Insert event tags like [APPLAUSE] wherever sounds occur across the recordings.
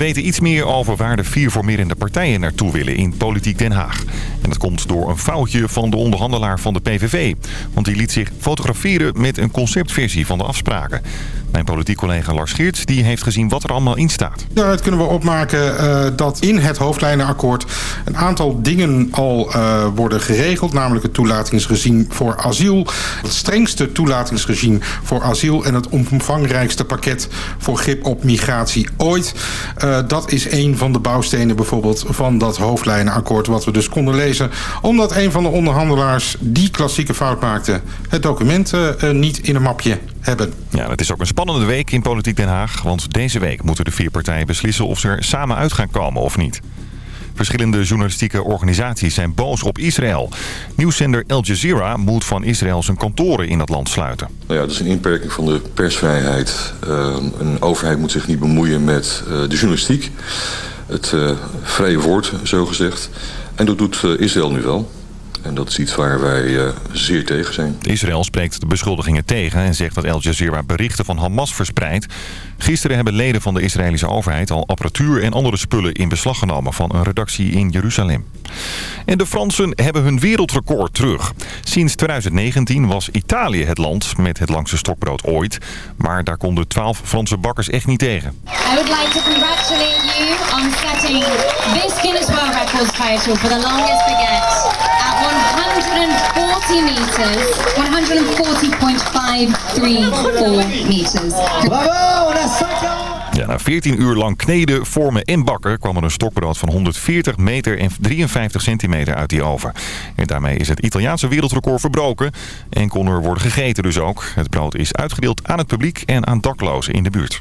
We weten iets meer over waar de vier formerende partijen naartoe willen in Politiek Den Haag. En dat komt door een foutje van de onderhandelaar van de PVV. Want die liet zich fotograferen met een conceptversie van de afspraken. Mijn politiek collega Lars Geerts die heeft gezien wat er allemaal in staat. Daaruit kunnen we opmaken uh, dat in het hoofdlijnenakkoord een aantal dingen al uh, worden geregeld. Namelijk het toelatingsregime voor asiel. Het strengste toelatingsregime voor asiel en het omvangrijkste pakket voor grip op migratie ooit. Uh, dat is een van de bouwstenen bijvoorbeeld van dat hoofdlijnenakkoord wat we dus konden lezen. Omdat een van de onderhandelaars die klassieke fout maakte het document niet in een mapje hebben. Ja, het is ook een spannende week in Politiek Den Haag. Want deze week moeten de vier partijen beslissen of ze er samen uit gaan komen of niet. Verschillende journalistieke organisaties zijn boos op Israël. Nieuwszender Al Jazeera moet van Israël zijn kantoren in dat land sluiten. Nou ja, dat is een inperking van de persvrijheid. Uh, een overheid moet zich niet bemoeien met uh, de journalistiek. Het uh, vrije woord, zo gezegd. En dat doet Israël nu wel. En dat is iets waar wij uh, zeer tegen zijn. Israël spreekt de beschuldigingen tegen en zegt dat Al Jazeera berichten van Hamas verspreidt. Gisteren hebben leden van de Israëlische overheid al apparatuur en andere spullen in beslag genomen van een redactie in Jeruzalem. En de Fransen hebben hun wereldrecord terug. Sinds 2019 was Italië het land met het langste stokbrood ooit. Maar daar konden 12 Franse bakkers echt niet tegen. I would like to congratulate you on setting this Guinness World Records title for the longest baguette 40 meters, 140.534 meters. Bravo, on a 50 ja, na 14 uur lang kneden, vormen en bakken kwam er een stokbrood van 140 meter en 53 centimeter uit die oven. En daarmee is het Italiaanse wereldrecord verbroken en kon er worden gegeten dus ook. Het brood is uitgedeeld aan het publiek en aan daklozen in de buurt.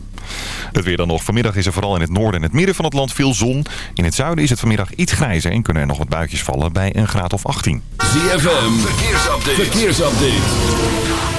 Het weer dan nog. Vanmiddag is er vooral in het noorden en het midden van het land veel zon. In het zuiden is het vanmiddag iets grijzer en kunnen er nog wat buitjes vallen bij een graad of 18. ZFM, verkeersupdate. verkeersupdate.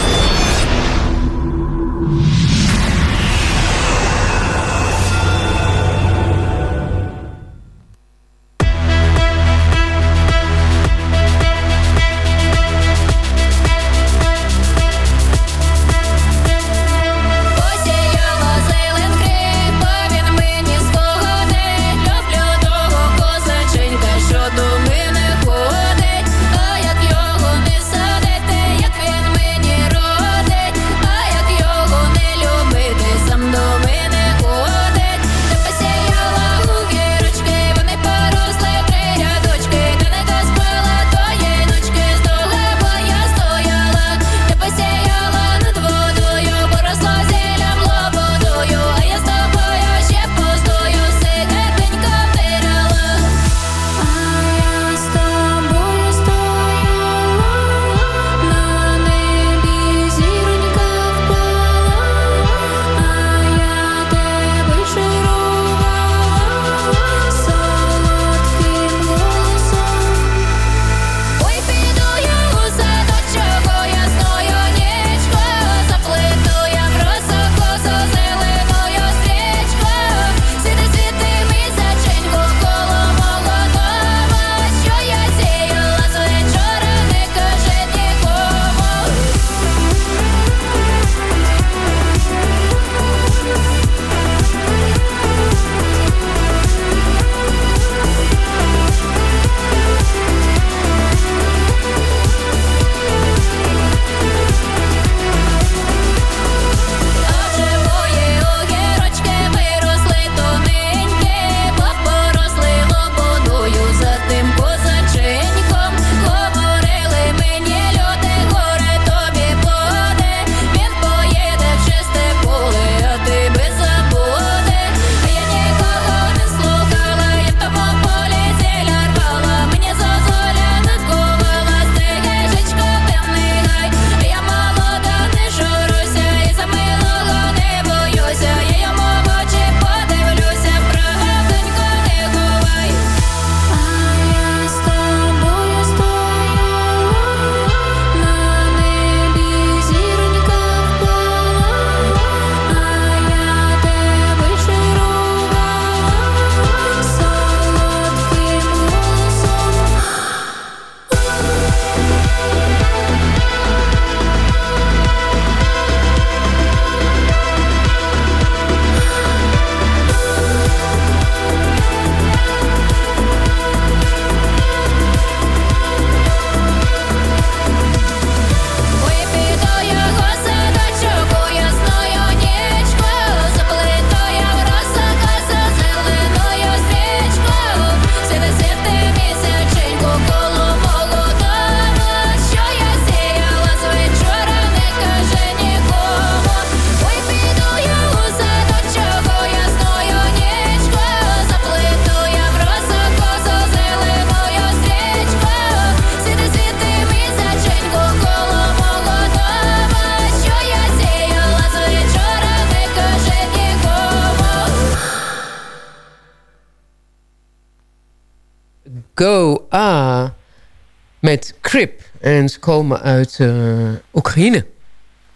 Komen uit uh, Oekraïne.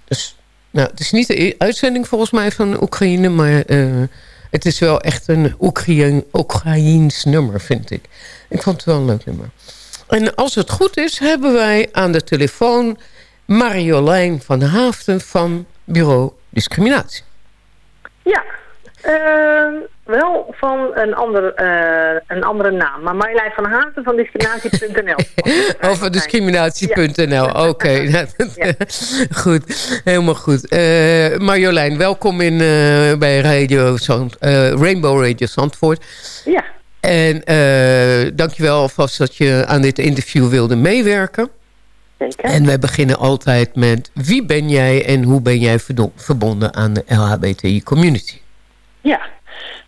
Dus nou, het is niet de e- uitzending volgens mij van Oekraïne... maar uh, het is wel echt een Oekraïen, Oekraïens nummer, vind ik. Ik vond het wel een leuk nummer. En als het goed is, hebben wij aan de telefoon... Marjolein van Haafden van Bureau Discriminatie. Ja, uh, wel van een, ander, uh, een andere naam. Maar Marjolein van Haafden van discriminatie.nl. [LAUGHS] Over discriminatie.nl, oké. [LAUGHS] Okay. goed, helemaal goed. Uh, Marjolein, welkom in, uh, bij Radio Zand, Rainbow Radio Zandvoort. Ja. En dankjewel alvast dat je aan dit interview wilde meewerken. Zeker. En wij beginnen altijd met wie ben jij en hoe ben jij verbonden aan de LHBTI community? Ja,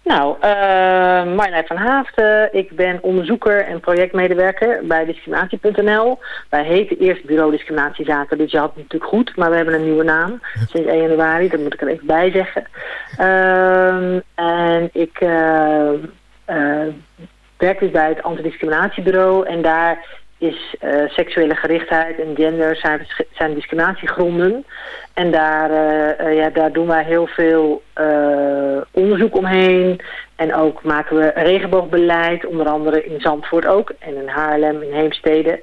nou, uh, Marjolein van Haafden. Ik ben onderzoeker en projectmedewerker bij discriminatie.nl. Wij heten eerst Bureau Discriminatiezaken, dus je had het natuurlijk goed. Maar we hebben een nieuwe naam [LAUGHS] sinds 1 januari, dat moet ik er even bij zeggen. Uh, en ik uh, werk dus bij het Antidiscriminatiebureau en daar is uh, seksuele gerichtheid en gender zijn, zijn discriminatiegronden. En daar, uh, uh, ja, daar doen wij heel veel onderzoek omheen. En ook maken we regenboogbeleid, onder andere in Zandvoort ook. En in Haarlem, in Heemstede.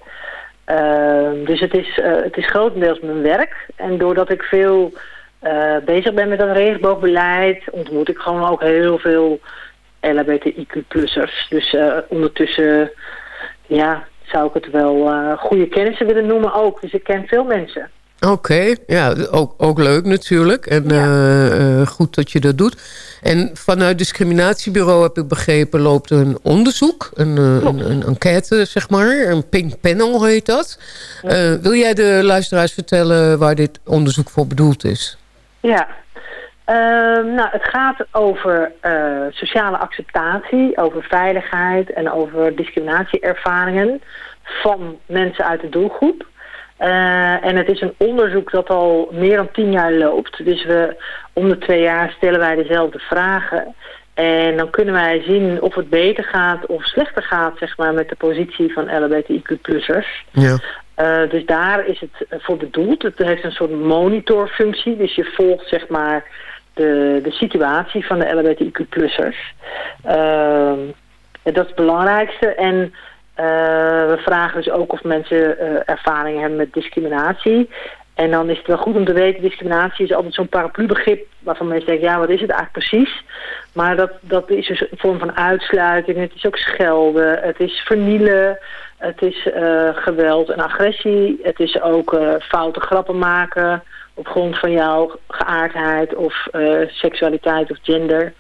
Ehm, dus het is, het is grotendeels mijn werk. En doordat ik veel bezig ben met dat regenboogbeleid... ontmoet ik gewoon ook heel veel LHBTIQ-plussers. Dus ondertussen... Ja, zou ik het wel uh, goede kennissen willen noemen ook. Dus ik ken veel mensen. Oké, okay, ja, ook, ook leuk natuurlijk. En ja. uh, uh, goed dat je dat doet. En vanuit discriminatiebureau heb ik begrepen... loopt een onderzoek, een, een, een, enquête, zeg maar. Een pink panel heet dat. Wil jij de luisteraars vertellen waar dit onderzoek voor bedoeld is? Ja, uh, nou, het gaat over uh, sociale acceptatie, over veiligheid en over discriminatieervaringen van mensen uit de doelgroep. Uh, en het is een onderzoek dat al meer dan tien jaar loopt. Dus we om de twee jaar stellen wij dezelfde vragen. En dan kunnen wij zien of het beter gaat of slechter gaat, zeg maar, met de positie van LHBTIQ-plussers. Ja. Uh, dus daar is het voor bedoeld. Het heeft een soort monitorfunctie. Dus je volgt, zeg maar, de, de situatie van de LHBTIQ-plussers. Uh, dat is het belangrijkste. En uh, we vragen dus ook of mensen uh, ervaring hebben met discriminatie. En dan is het wel goed om te weten, discriminatie is altijd zo'n paraplubegrip... waarvan mensen denken, ja, wat is het eigenlijk precies? Maar dat, dat is dus een vorm van uitsluiting, het is ook schelden, het is vernielen... het is uh, geweld en agressie, het is ook foute grappen maken op grond van jouw geaardheid of uh, seksualiteit of gender.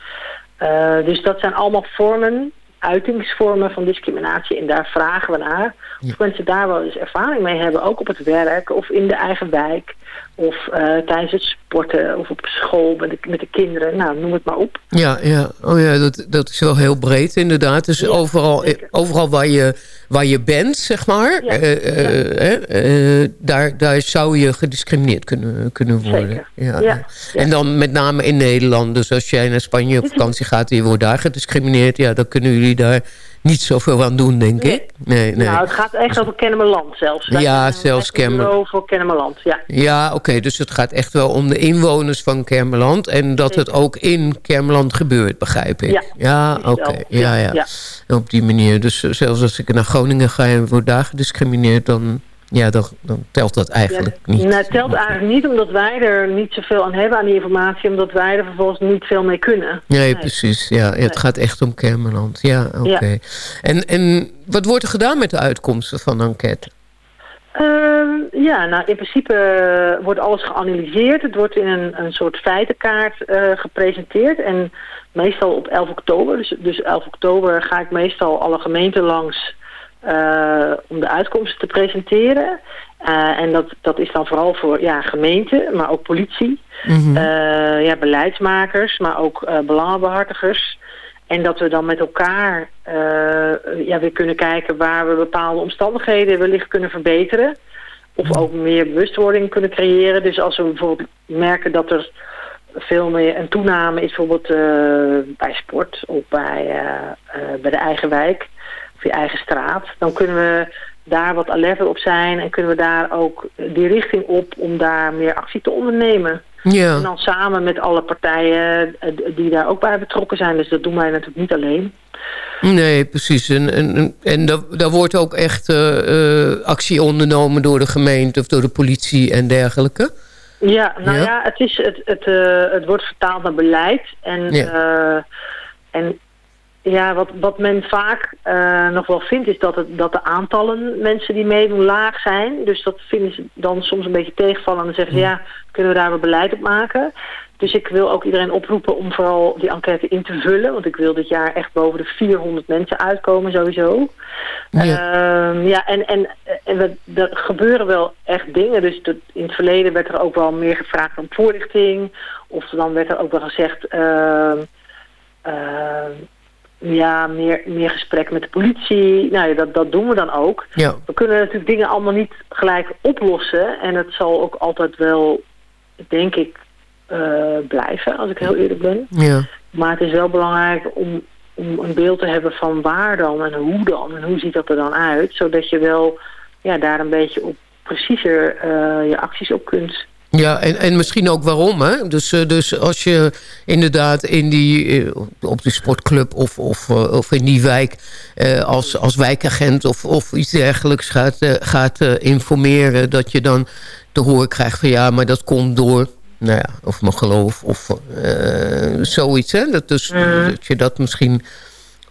Uh, dus dat zijn allemaal vormen, uitingsvormen van discriminatie. En daar vragen we naar of mensen daar wel eens ervaring mee hebben. Ook op het werk of in de eigen wijk. Of uh, tijdens het sporten of op school met de, met de kinderen. Nou, noem het maar op. Ja, ja. Oh ja dat, dat is wel heel breed inderdaad. Dus ja, overal, overal waar, je, waar je bent, zeg maar... Ja, uh, uh, daar, daar zou je gediscrimineerd kunnen, kunnen worden. Ja, ja, En dan met name in Nederland. Dus als jij naar Spanje op vakantie gaat en je wordt daar gediscrimineerd... ja, dan kunnen jullie daar niet zoveel aan doen, denk nee. ik. Nee, nee. Nou, het gaat echt over Kennemerland zelfs. Wij ja, zelfs Kennemerland. voor Kennemerland, ja. Ja, oké. Okay, dus het gaat echt wel om de inwoners van Kermeland. En dat het ook in Kermeland gebeurt, begrijp ik. Ja, ja oké. Okay. Ja, ja. ja. Op die manier. Dus zelfs als ik naar Groningen ga en word daar gediscrimineerd... dan ja, dan, dan, telt dat eigenlijk ja, niet. Nou, het telt eigenlijk niet omdat wij er niet zoveel aan hebben aan die informatie. Omdat wij er vervolgens niet veel mee kunnen. Nee, nee. precies. Ja, het nee. gaat echt om Kermeland. Ja, oké. Okay. Ja. En, en wat wordt er gedaan met de uitkomsten van de enquête? Uh, ja, nou in principe uh, wordt alles geanalyseerd. Het wordt in een, een soort feitenkaart uh, gepresenteerd. En meestal op 11 oktober. Dus, dus 11 oktober ga ik meestal alle gemeenten langs... Uh, om de uitkomsten te presenteren. Uh, en dat, dat is dan vooral voor ja, gemeenten, maar ook politie, mm -hmm. uh, ja, beleidsmakers, maar ook belangenbehartigers. En dat we dan met elkaar ja, weer kunnen kijken waar we bepaalde omstandigheden wellicht kunnen verbeteren. Of ook meer bewustwording kunnen creëren. Dus als we bijvoorbeeld merken dat er veel meer een toename is bijvoorbeeld bij sport of bij, bij de eigen wijk je eigen straat. Dan kunnen we daar wat alerter op zijn en kunnen we daar ook die richting op om daar meer actie te ondernemen. Ja. En dan samen met alle partijen eh, die daar ook bij betrokken zijn. Dus dat doen wij natuurlijk niet alleen. Nee, precies. En, en, en daar, daar wordt ook echt uh, actie ondernomen door de gemeente of door de politie en dergelijke. Ja, nou ja, het, is, het, het, uh, het wordt vertaald naar beleid. En, ja. en ja, wat, wat men vaak uh, nog wel vindt is dat, het, dat de aantallen mensen die meedoen laag zijn. Dus dat vinden ze dan soms een beetje tegenvallen. En dan zeggen ze ja, kunnen we daar wel beleid op maken. Dus ik wil ook iedereen oproepen om vooral die enquête in te vullen. Want ik wil dit jaar echt boven de 400 mensen uitkomen sowieso. Ja, uh, ja en, en, en we, er gebeuren wel echt dingen. Dus de, in het verleden werd er ook wel meer gevraagd om voorlichting. Of dan werd er ook wel gezegd... Uh, ja, meer, meer gesprek met de politie. Nou ja, dat, dat doen we dan ook. Ja. We kunnen natuurlijk dingen allemaal niet gelijk oplossen. En het zal ook altijd wel, denk ik, uh, blijven, als ik heel eerlijk ben. Ja. Maar het is wel belangrijk om, om een beeld te hebben van waar dan en hoe dan. En hoe ziet dat er dan uit. Zodat je wel ja, daar een beetje op preciezer uh, je acties op kunt ja, en, en misschien ook waarom. Hè? Dus, uh, dus als je inderdaad in die, uh, op die sportclub of, of, uh, of in die wijk... als, als wijkagent of, of iets dergelijks gaat, gaat informeren... dat je dan te horen krijgt van ja, maar dat komt door... Nou ja, of mijn geloof of zoiets. Hè? Dat, dus, dat je dat misschien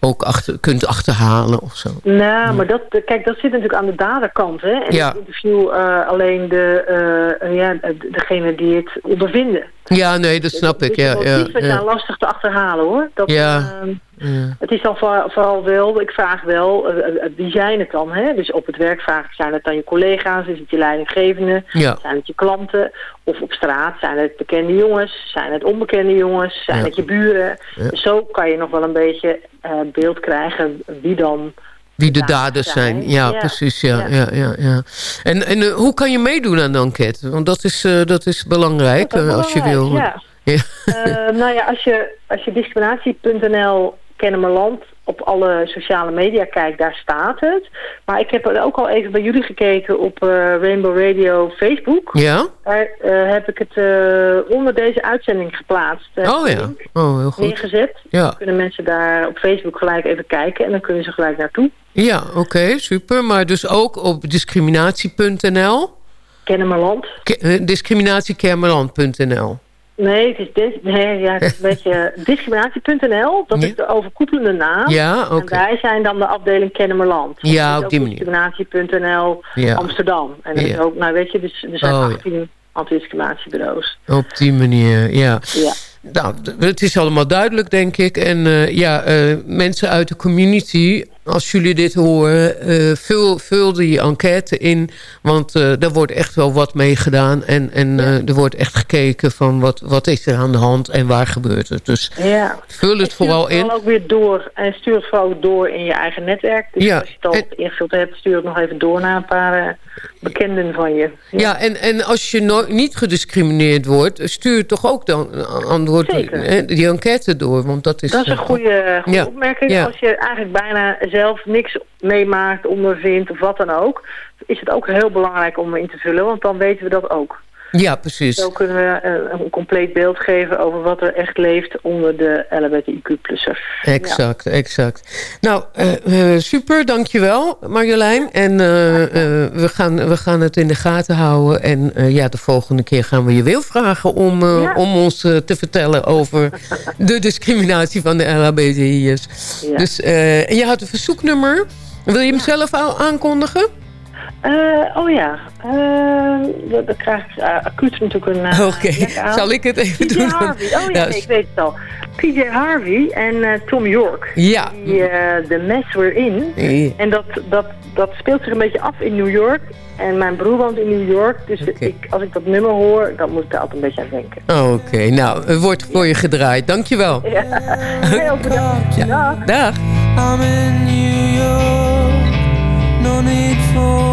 ook achter, kunt achterhalen of zo. Nou, maar dat, kijk, dat zit natuurlijk aan de daderkant. Hè? En ja. ik interview uh, alleen de, uh, ja, degene die het ondervinden. Ja, nee, dat snap ik. Ja, ja, ja, zijn lastig te achterhalen, hoor. Dat, ja. Uh, ja. Het is dan voor, vooral wel, ik vraag wel, wie zijn het dan? Hè? Dus op het werk vraag ik, zijn het dan je collega's? Is het je leidinggevende? Ja. Zijn het je klanten? Of op straat, zijn het bekende jongens? Zijn het onbekende jongens? Zijn het je buren? Dus zo kan je nog wel een beetje beeld krijgen wie dan... Wie de daders zijn. Ja, ja, precies. Ja, ja. Ja, ja, En, en uh, hoe kan je meedoen aan de enquête? Want dat is, uh, dat is belangrijk, dat is uh, als je wil. Ja. [LAUGHS] ja. nou ja, als je, als je discriminatie.nl Kennemerland op alle sociale media kijkt, daar staat het. Maar ik heb ook al even bij jullie gekeken op uh, Rainbow Radio Facebook. Ja? Daar uh, heb ik het uh, onder deze uitzending geplaatst. oh ja, oh, heel goed. Neergezet. Ja. Dan kunnen mensen daar op Facebook gelijk even kijken en dan kunnen ze gelijk naartoe. Ja, oké, okay, super. Maar dus ook op discriminatie.nl? Kennemerland. Ke discriminatiekennemerland.nl Nee, het is, dis nee, ja, het is een [LAUGHS] beetje discriminatie.nl. Dat ja? is de overkoepelende naam. Ja, oké. Okay. En wij zijn dan de afdeling Kennemerland. Ja, op die manier. Discriminatie.nl ja. Amsterdam. En dat ja. is ook, nou weet je, dus er zijn oh, 18 ja. antidiscriminatiebureaus. Op die manier, ja. Ja. Nou, het is allemaal duidelijk, denk ik. En uh, ja, uh, mensen uit de community, als jullie dit horen... Uh, vul, vul die enquête in, want daar wordt echt wel wat mee gedaan. En, en er wordt echt gekeken van wat, wat is er aan de hand en waar gebeurt het. Dus ja. vul het vooral in. Stuur ook weer door en stuur het vooral door in je eigen netwerk. Dus ja. als je het al en... ingevuld hebt, stuur het nog even door naar een paar bekenden van je. Ja, ja en, en als je no niet gediscrimineerd wordt, stuur toch ook dan Zeker. die enquête door. Want dat is, dat is een goede, goede ja. opmerking. Ja. Als je eigenlijk bijna zelf niks meemaakt, ondervindt of wat dan ook... is het ook heel belangrijk om in te vullen, want dan weten we dat ook. Ja, precies. Zo kunnen we een, een compleet beeld geven over wat er echt leeft onder de LHBTIQ-plussers. Exact, ja. exact. Nou, uh, super, dankjewel Marjolein. En uh, we, gaan, we gaan het in de gaten houden. En ja, de volgende keer gaan we je weer vragen om, ja. om ons te vertellen over [LAUGHS] de discriminatie van de LHBTI'ers. Ja. Dus, en je had een verzoeknummer. Wil je hem zelf al aankondigen? Uh, oh ja, uh, dan krijg ik uh, acuut natuurlijk een... Oké, okay. zal ik het even PJ doen? Harvey. Oh ja, nee, ik weet het al. PJ Harvey en Tom York. Ja. Die The Mess We're In. En dat, dat, dat speelt zich een beetje af in New York. En mijn broer woont in New York. Dus okay. ik, als ik dat nummer hoor, dan moet ik daar altijd een beetje aan denken. Oké, okay. nou, het wordt voor je gedraaid. Dankjewel. Ja, heel bedankt. Ja. Dag. I'm in New York. No need for.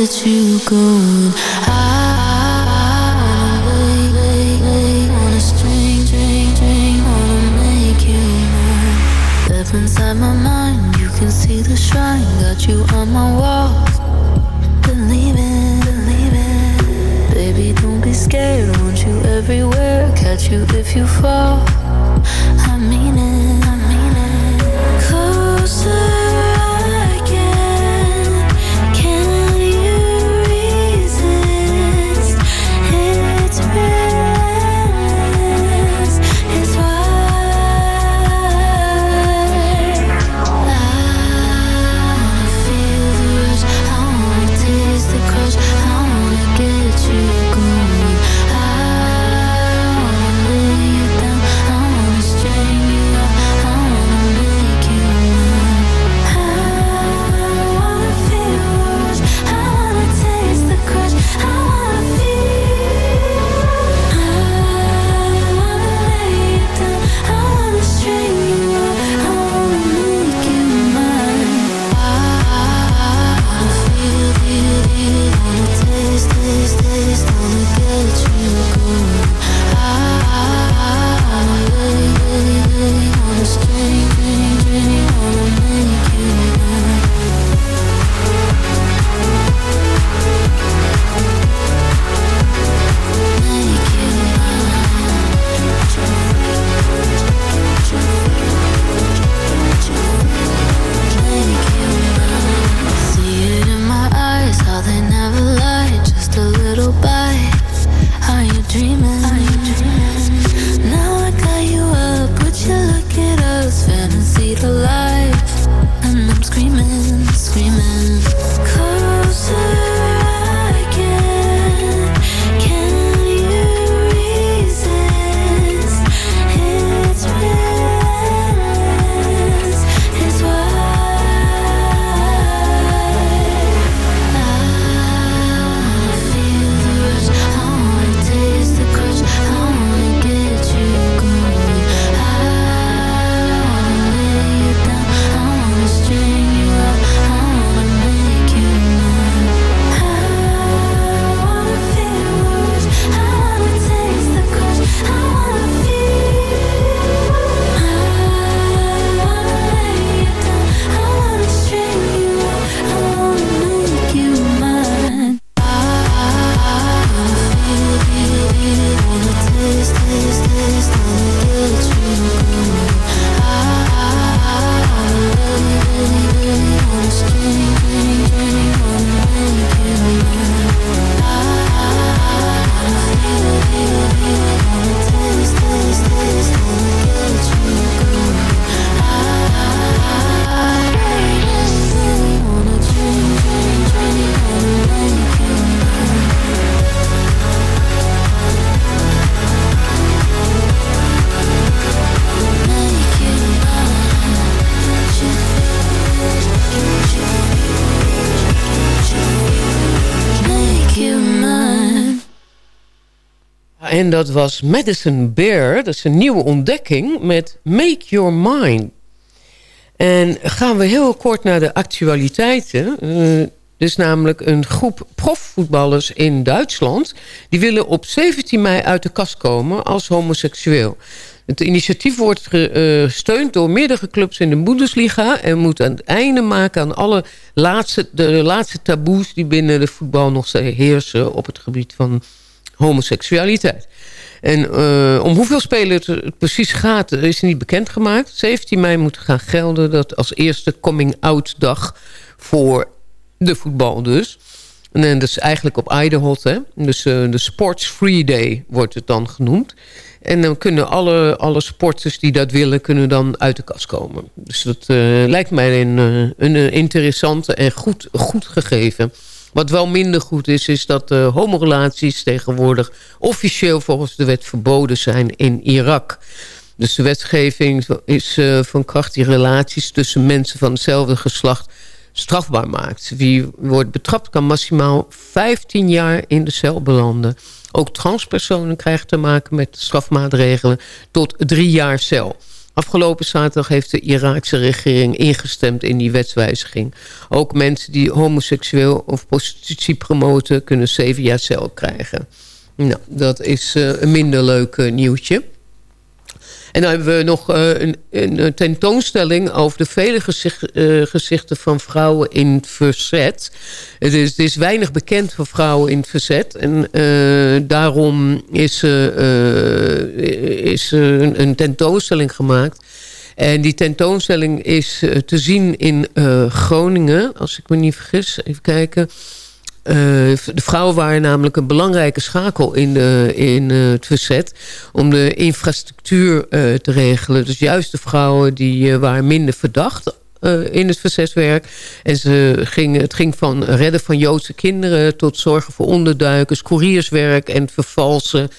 Wanna you go. I lay. Wanna string. Wanna make you inside my mind, you can see the shrine. Got you on my. Believe it, believe it. Baby, don't be scared. Want you everywhere. Catch you if you fall. I mean it, I mean it. Closer dat was Madison Bear. Dat is een nieuwe ontdekking met Make Your Mind. En gaan we heel kort naar de actualiteiten. Uh, dus namelijk een groep profvoetballers in Duitsland... die willen op 17 mei uit de kast komen als homoseksueel. Het initiatief wordt gesteund door meerdere clubs in de Bundesliga... en moet een einde maken aan alle laatste, de laatste taboes... die binnen de voetbal nog heersen op het gebied van homoseksualiteit. En uh, om hoeveel spelers het precies gaat, is niet bekendgemaakt. 17 mei moet gaan gelden dat als eerste coming-out dag voor de voetbal dus. En dat is eigenlijk op Idaho, hè. Dus de Sports Free Day wordt het dan genoemd. En dan kunnen alle, alle sporters die dat willen, kunnen dan uit de kast komen. Dus dat lijkt mij een, een interessante en goed, goed gegeven. Wat wel minder goed is, is dat uh, homorelaties tegenwoordig officieel volgens de wet verboden zijn in Irak. Dus de wetgeving is uh, van kracht die relaties tussen mensen van hetzelfde geslacht strafbaar maakt. Wie wordt betrapt kan maximaal 15 jaar in de cel belanden. Ook transpersonen krijgen te maken met strafmaatregelen tot drie jaar cel. Afgelopen zaterdag heeft de Iraakse regering ingestemd in die wetswijziging. Ook mensen die homoseksueel of prostitutie promoten... kunnen zeven jaar cel krijgen. Nou, dat is uh, een minder leuk uh, nieuwtje. En dan hebben we nog uh, een, een, tentoonstelling over de vele uh, gezichten van vrouwen in het verzet. Het is, het is, weinig bekend van vrouwen in het verzet. En uh, daarom is, is een, een, tentoonstelling gemaakt. En die tentoonstelling is te zien in Groningen, als ik me niet vergis. Even kijken. Uh, de vrouwen waren namelijk een belangrijke schakel in, de, in uh, het verzet... om de infrastructuur te regelen. Dus juist de vrouwen die waren minder verdacht in het verzetswerk. En ze gingen, het ging van redden van Joodse kinderen... tot zorgen voor onderduikers, courierswerk en vervalsen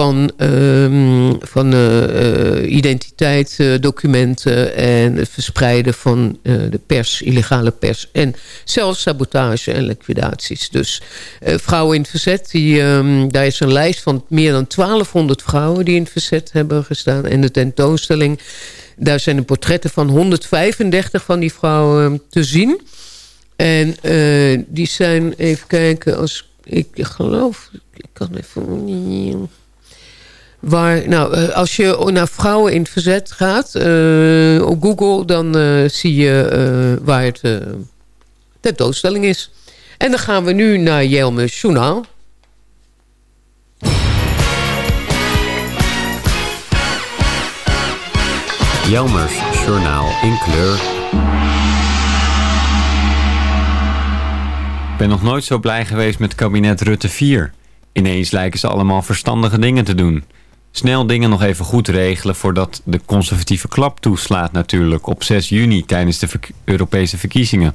van, um, van uh, uh, identiteitsdocumenten en het verspreiden van uh, de pers, illegale pers. En zelfs sabotage en liquidaties. Dus vrouwen in het verzet, die, um, daar is een lijst van meer dan 1200 vrouwen die in het verzet hebben gestaan. En de tentoonstelling, daar zijn de portretten van 135 van die vrouwen te zien. En die zijn, even kijken, als ik geloof, ik kan even... Nou, als je naar vrouwen in het verzet gaat uh, op Google... dan uh, zie je waar het tentoonstelling is. En dan gaan we nu naar Jelmes Journaal. Jelmers Journaal in kleur. Ik ben nog nooit zo blij geweest met kabinet Rutte 4. Ineens lijken ze allemaal verstandige dingen te doen... Snel dingen nog even goed regelen voordat de conservatieve klap toeslaat natuurlijk op 6 juni tijdens de Europese verkiezingen.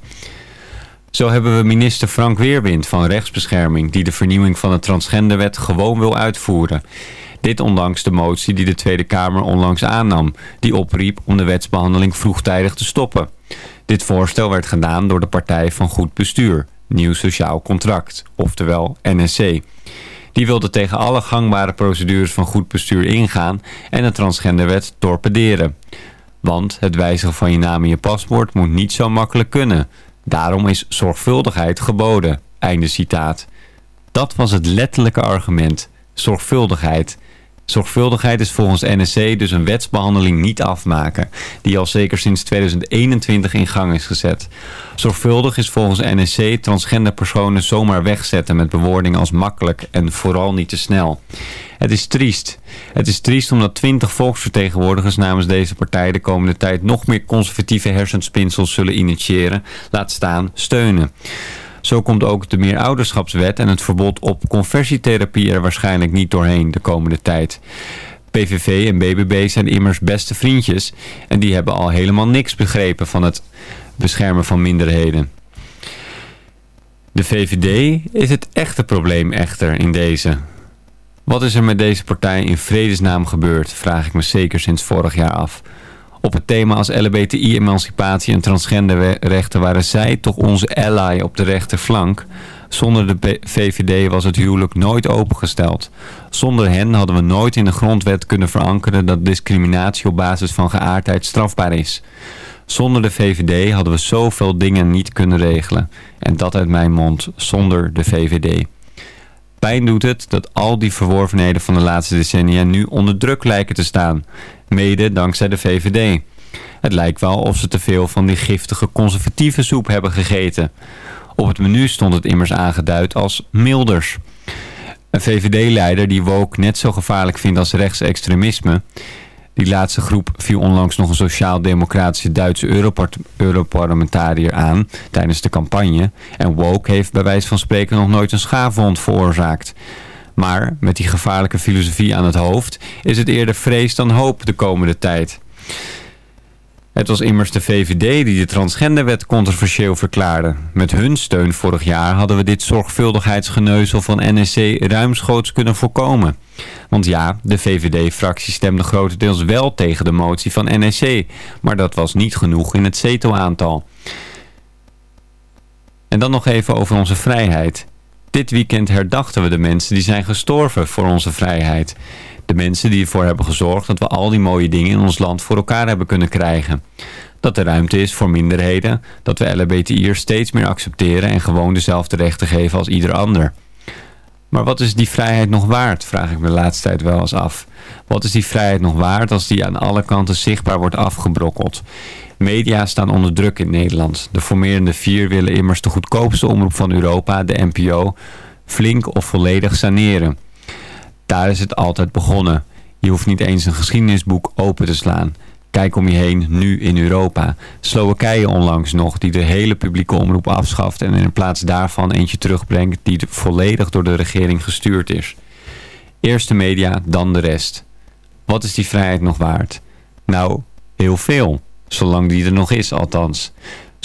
Zo hebben we minister Frank Weerwind van Rechtsbescherming die de vernieuwing van de transgenderwet gewoon wil uitvoeren. Dit ondanks de motie die de Tweede Kamer onlangs aannam, die opriep om de wetsbehandeling vroegtijdig te stoppen. Dit voorstel werd gedaan door de Partij van Goed Bestuur, Nieuw Sociaal Contract, oftewel NSC. Die wilde tegen alle gangbare procedures van goed bestuur ingaan en de transgenderwet torpederen. Want het wijzigen van je naam in je paspoort moet niet zo makkelijk kunnen. Daarom is zorgvuldigheid geboden. Einde citaat. Dat was het letterlijke argument. Zorgvuldigheid. Zorgvuldigheid is volgens NSC dus een wetsbehandeling niet afmaken, die al zeker sinds 2021 in gang is gezet. Zorgvuldig is volgens NSC transgender personen zomaar wegzetten met bewoordingen als makkelijk en vooral niet te snel. Het is triest. Het is triest omdat 20 volksvertegenwoordigers namens deze partij de komende tijd nog meer conservatieve hersenspinsels zullen initiëren, laat staan steunen. Zo komt ook de meerouderschapswet en het verbod op conversietherapie er waarschijnlijk niet doorheen de komende tijd. PVV en BBB zijn immers beste vriendjes en die hebben al helemaal niks begrepen van het beschermen van minderheden. De VVD is het echte probleem echter in deze. Wat is er met deze partij in vredesnaam gebeurd, vraag ik me zeker sinds vorig jaar af. Op het thema als LBTI-emancipatie en transgenderrechten waren zij toch onze ally op de rechterflank. Zonder de VVD was het huwelijk nooit opengesteld. Zonder hen hadden we nooit in de grondwet kunnen verankeren dat discriminatie op basis van geaardheid strafbaar is. Zonder de VVD hadden we zoveel dingen niet kunnen regelen. En dat uit mijn mond, zonder de VVD. Pijn doet het dat al die verworvenheden van de laatste decennia nu onder druk lijken te staan. Mede dankzij de VVD. Het lijkt wel of ze te veel van die giftige conservatieve soep hebben gegeten. Op het menu stond het immers aangeduid als Milders. Een VVD-leider die woke net zo gevaarlijk vindt als rechtsextremisme... Die laatste groep viel onlangs nog een sociaal-democratische Duitse Europarlementariër aan tijdens de campagne. En woke heeft bij wijze van spreken nog nooit een schaafwond veroorzaakt. Maar met die gevaarlijke filosofie aan het hoofd is het eerder vrees dan hoop de komende tijd. Het was immers de VVD die de transgenderwet controversieel verklaarde. Met hun steun vorig jaar hadden we dit zorgvuldigheidsgeneuzel van NSC ruimschoots kunnen voorkomen. Want ja, de VVD-fractie stemde grotendeels wel tegen de motie van NSC, maar dat was niet genoeg in het zetelaantal. En dan nog even over onze vrijheid. Dit weekend herdachten we de mensen die zijn gestorven voor onze vrijheid. De mensen die ervoor hebben gezorgd dat we al die mooie dingen in ons land voor elkaar hebben kunnen krijgen. Dat er ruimte is voor minderheden, dat we LHBTI'ers steeds meer accepteren en gewoon dezelfde rechten geven als ieder ander. Maar wat is die vrijheid nog waard, vraag ik me de laatste tijd wel eens af. Wat is die vrijheid nog waard als die aan alle kanten zichtbaar wordt afgebrokkeld? Media staan onder druk in Nederland. De formerende vier willen immers de goedkoopste omroep van Europa, de NPO, flink of volledig saneren. Daar is het altijd begonnen. Je hoeft niet eens een geschiedenisboek open te slaan. Kijk om je heen, nu in Europa. Slowakije onlangs nog, die de hele publieke omroep afschaft... en in plaats daarvan eentje terugbrengt die volledig door de regering gestuurd is. Eerst de media, dan de rest. Wat is die vrijheid nog waard? Nou, heel veel. Zolang die er nog is, althans.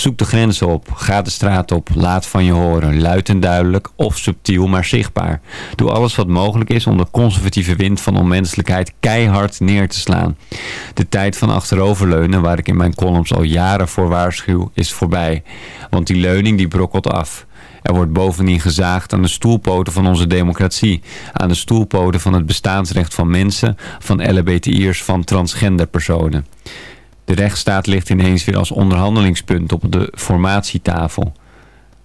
Zoek de grenzen op, ga de straat op, laat van je horen, luid en duidelijk of subtiel maar zichtbaar. Doe alles wat mogelijk is om de conservatieve wind van onmenselijkheid keihard neer te slaan. De tijd van achteroverleunen, waar ik in mijn columns al jaren voor waarschuw, is voorbij. Want die leuning die brokkelt af. Er wordt bovendien gezaagd aan de stoelpoten van onze democratie. Aan de stoelpoten van het bestaansrecht van mensen, van LHBTI'ers, van transgender personen. De rechtsstaat ligt ineens weer als onderhandelingspunt op de formatietafel.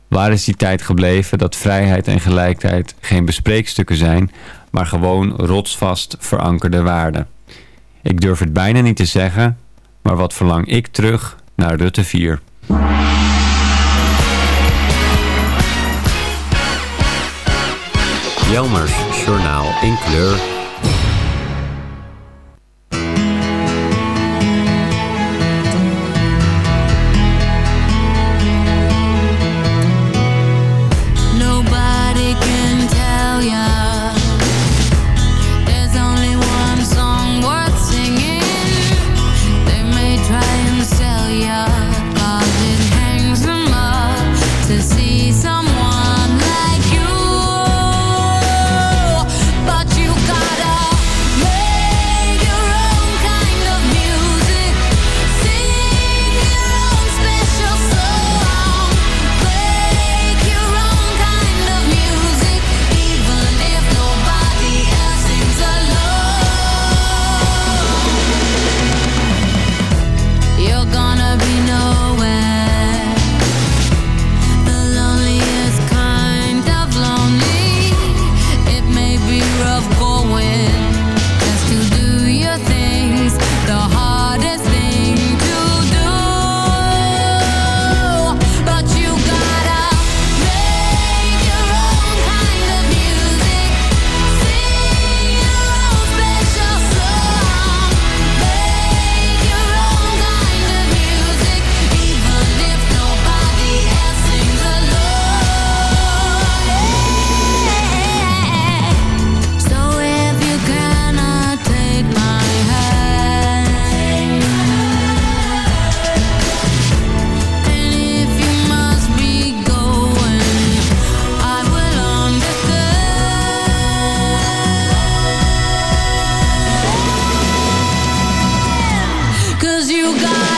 Waar is die tijd gebleven dat vrijheid en gelijkheid geen bespreekstukken zijn, maar gewoon rotsvast verankerde waarden? Ik durf het bijna niet te zeggen, maar wat verlang ik terug naar Rutte 4? Jelmers Journaal in kleur.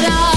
love.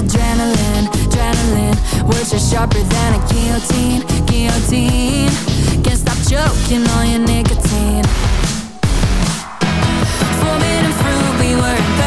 adrenaline, adrenaline. Words are sharper than a guillotine, guillotine. Can't stop choking on your nicotine. Forbidden fruit, we were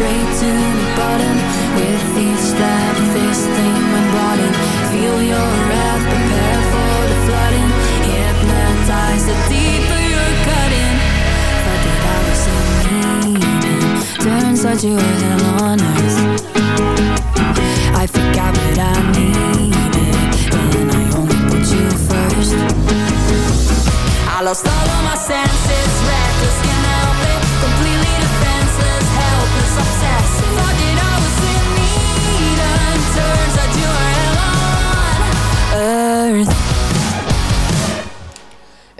straight to the bottom. With each step, this thing went broaden. Feel your wrath, prepare for the flooding. Hypnotize the deeper you're cutting. Thought that I was in Eden. Turns out you were hell on earth. I forgot what I needed, and I only put you first. I lost all of my senses, reckless, earth.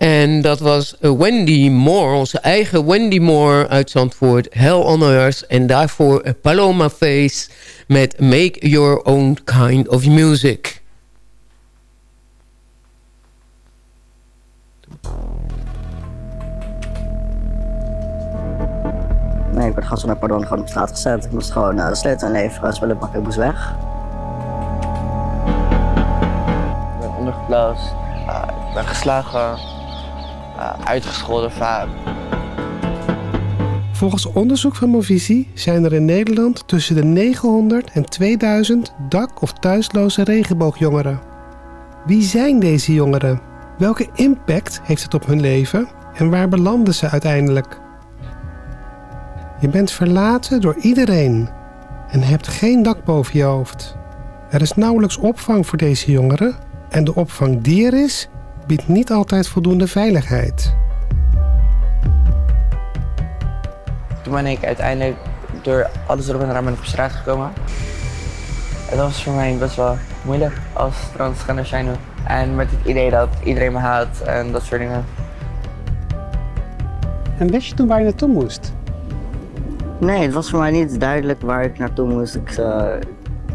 En dat was Wendy Moore, onze eigen Wendy Moore uit Zandvoort, Hell on Earth. En daarvoor Paloma Face met Make Your Own Kind of Music. Nee, ik werd gewoon zonder pardon gewoon op straat gezet. Ik moest gewoon uh, sleutel inleveren, spullen pakken, ik moest weg. Uh, ik ben geslagen, uh, uitgescholden vaak. Volgens onderzoek van Movisie zijn er in Nederland tussen de 900 en 2000 dak- of thuisloze regenboogjongeren. Wie zijn deze jongeren? Welke impact heeft het op hun leven en waar belanden ze uiteindelijk? Je bent verlaten door iedereen en hebt geen dak boven je hoofd. Er is nauwelijks opvang voor deze jongeren en de opvang die er is, biedt niet altijd voldoende veiligheid. Toen ben ik uiteindelijk door alles erop en eraan ben ik op straat gekomen. Het was voor mij best wel moeilijk als transgender zijn. En met het idee dat iedereen me haat en dat soort dingen. En wist je toen waar je naartoe moest? Nee, het was voor mij niet duidelijk waar ik naartoe moest. Ik uh,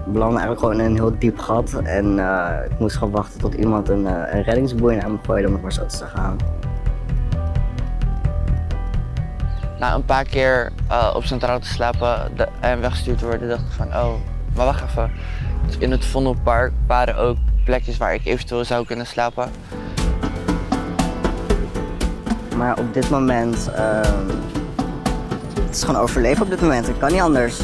belandde eigenlijk gewoon in een heel diep gat. En uh, ik moest gewoon wachten tot iemand een, uh, een reddingsboei naar me gooide om het maar zo te gaan. Na een paar keer op centraal te slapen de, en weggestuurd te worden, dacht ik van oh, maar wacht even. Dus in het Vondelpark waren ook plekjes waar ik eventueel zou kunnen slapen. Maar op dit moment, uh, het is gewoon overleven op dit moment. Het kan niet anders.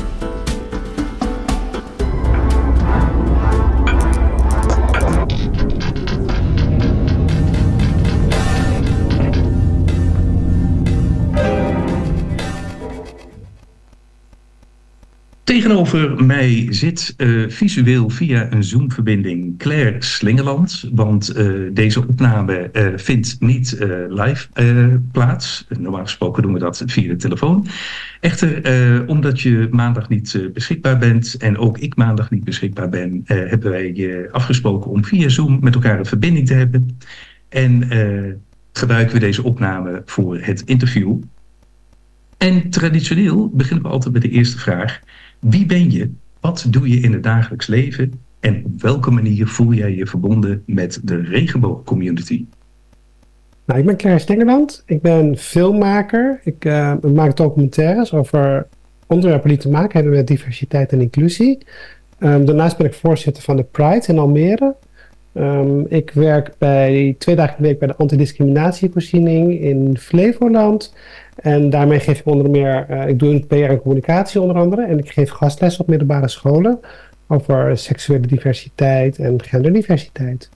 Tegenover mij zit uh, visueel via een Zoom-verbinding Claire Slingerland. Want uh, deze opname uh, vindt niet live plaats. Normaal gesproken doen we dat via de telefoon. Echter, omdat je maandag niet beschikbaar bent en ook ik maandag niet beschikbaar ben, hebben wij afgesproken om via Zoom met elkaar een verbinding te hebben. En gebruiken we deze opname voor het interview. En traditioneel beginnen we altijd met de eerste vraag. Wie ben je? Wat doe je in het dagelijks leven? En op welke manier voel jij je verbonden met de regenboogcommunity? Nou, ik ben Claire Stengeland. Ik ben filmmaker. Ik uh, maak documentaires over onderwerpen die te maken hebben met diversiteit en inclusie. Um, daarnaast ben ik voorzitter van de Pride in Almere. Ehm, ik werk bij twee dagen per week bij de antidiscriminatievoorziening in Flevoland. En daarmee geef ik onder meer, eh, ik doe een PR en communicatie onder andere. En ik geef gastles op middelbare scholen over seksuele diversiteit en genderdiversiteit.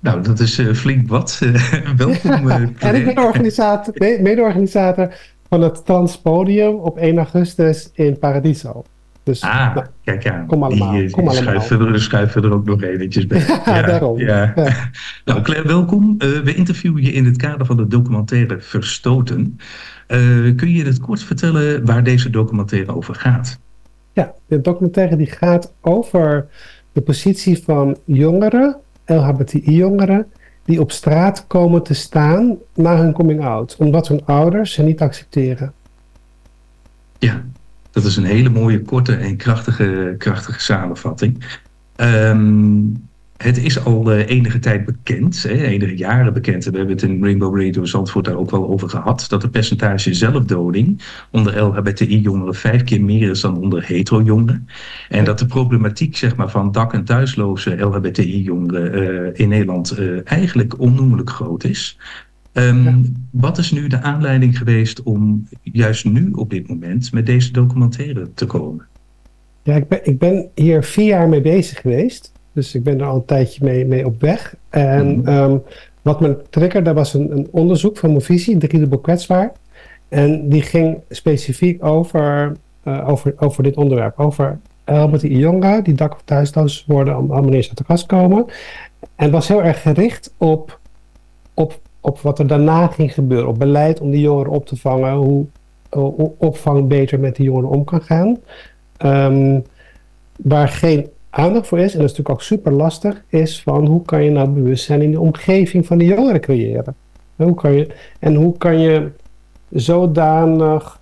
Nou, dat is eh, flink wat. [LAUGHS] welkom. eh, [LAUGHS] en ik ben organisator, me- mede-organisator van het Transpodium op 1 augustus in Paradiso. Dus Ah, nou, kijk aan. kom allemaal, Die, eh, kom die allemaal. schuiven, er, schuiven er ook nog eventjes bij. [LAUGHS] Ja, daarom. Ja. Ja. [LAUGHS] Nou, Claire, welkom. Eh, we interviewen je in het kader van de documentaire Verstoten. Eh, kun je in het kort vertellen waar deze documentaire over gaat? Ja, de documentaire die gaat over de positie van jongeren, LHBTI-jongeren, die op straat komen te staan na hun coming-out, omdat hun ouders ze niet accepteren. Ja, dat is een hele mooie, korte en krachtige, krachtige samenvatting. Ehm, het is al eh, enige tijd bekend, hè, enige jaren bekend. en We hebben het in Rainbow Radio Zandvoort daar ook wel over gehad. Dat de percentage zelfdoding onder LHBTI-jongeren vijf keer meer is dan onder hetero-jongeren. En dat de problematiek zeg maar, van dak- en thuisloze LHBTI-jongeren eh, in Nederland eh, eigenlijk onnoemelijk groot is. Ehm, Wat is nu de aanleiding geweest om juist nu op dit moment met deze documentaire te komen? Ja, ik ben, ik ben hier vier jaar mee bezig geweest. Dus ik ben er al een tijdje mee, mee op weg. En ehm, wat me triggerde was een, een onderzoek van Movisie, driedubbel kwetsbaar. En die ging specifiek over, eh, over, over dit onderwerp. Over LHBTI-jongeren die dak- of thuisloos worden om uit de kast komen. En was heel erg gericht op, op, op wat er daarna ging gebeuren. Op beleid om die jongeren op te vangen. Hoe, opvang beter met die jongeren om kan gaan. Ehm, waar geen aandacht voor is, en dat is natuurlijk ook super lastig, is van hoe kan je nou bewustzijn in de omgeving van de jongeren creëren? Hoe kan je, en hoe kan je zodanig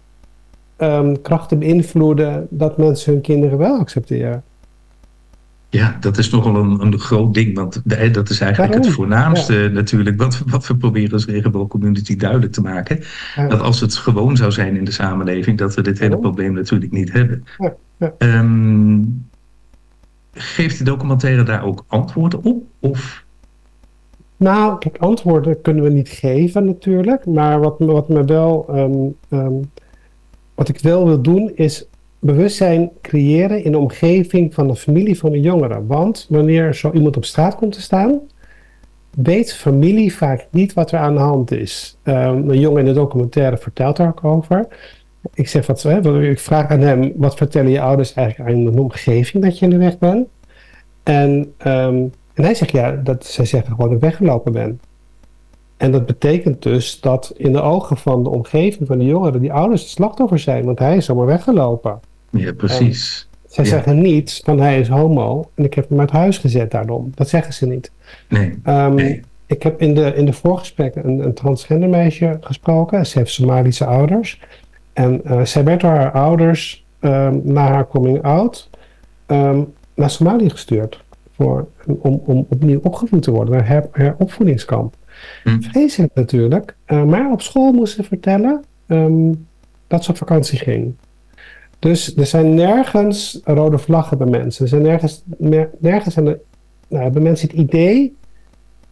ehm, krachten beïnvloeden dat mensen hun kinderen wel accepteren? Ja, dat is nogal een, een groot ding, want dat is eigenlijk het voornaamste natuurlijk wat, wat we proberen als regenboog community duidelijk te maken. Ja. Dat als het gewoon zou zijn in de samenleving, dat we dit hele probleem natuurlijk niet hebben. Ja. Ehm, geeft de documentaire daar ook antwoorden op? Of Nou, kijk, antwoorden kunnen we niet geven natuurlijk. Maar wat, me- wat me wel. ehm, ehm, wat ik wel wil doen is bewustzijn creëren in de omgeving van de familie van de jongeren. Want wanneer zo iemand op straat komt te staan, weet familie vaak niet wat er aan de hand is. Ehm, een jongen in de documentaire vertelt daar ook over. Ik zeg wat, hè, ik vraag aan hem, wat vertellen je ouders eigenlijk aan de omgeving dat je in de weg bent? En, ehm, en hij zegt ja, dat zij zeggen gewoon dat ik weggelopen ben. En dat betekent dus dat in de ogen van de omgeving van de jongeren die ouders het slachtoffer zijn, want hij is zomaar weggelopen. Ja, precies. Zij Ja. zeggen niet van hij is homo en ik heb hem uit huis gezet daarom. Dat zeggen ze niet. Nee. Ehm, Ik heb in de, in de voorgesprekken een, een transgender meisje gesproken. Ze heeft Somalische ouders. En eh, zij werd door haar ouders ehm, na haar coming out ehm, naar Somalië gestuurd. Voor, om, om opnieuw opgevoed te worden, naar her, heropvoedingskamp. Vreselijk natuurlijk. eh, maar op school moest ze vertellen dat ze op vakantie ging. Dus er zijn nergens rode vlaggen bij mensen. Er zijn nergens, nergens nou, hebben mensen het idee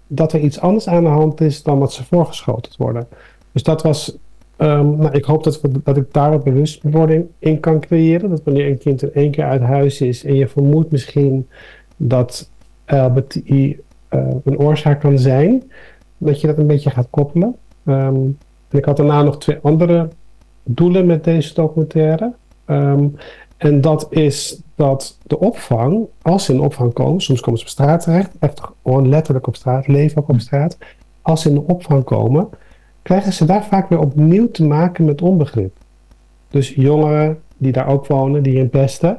dat er iets anders aan de hand is dan wat ze voorgeschoteld worden. Dus dat was. ehm, nou, ik hoop dat, dat ik daar wat bewustwording in kan creëren. Dat wanneer een kind in één keer uit huis is en je vermoedt misschien dat LBTI eh, een oorzaak kan zijn, dat je dat een beetje gaat koppelen. Ehm, ik had daarna nog twee andere doelen met deze documentaire. Ehm, en dat is dat de opvang, als ze in de opvang komen, soms komen ze op straat terecht, echt gewoon letterlijk op straat, leven ook op straat. Als ze in de opvang komen, krijgen ze daar vaak weer opnieuw te maken met onbegrip. Dus jongeren die daar ook wonen, die in pesten,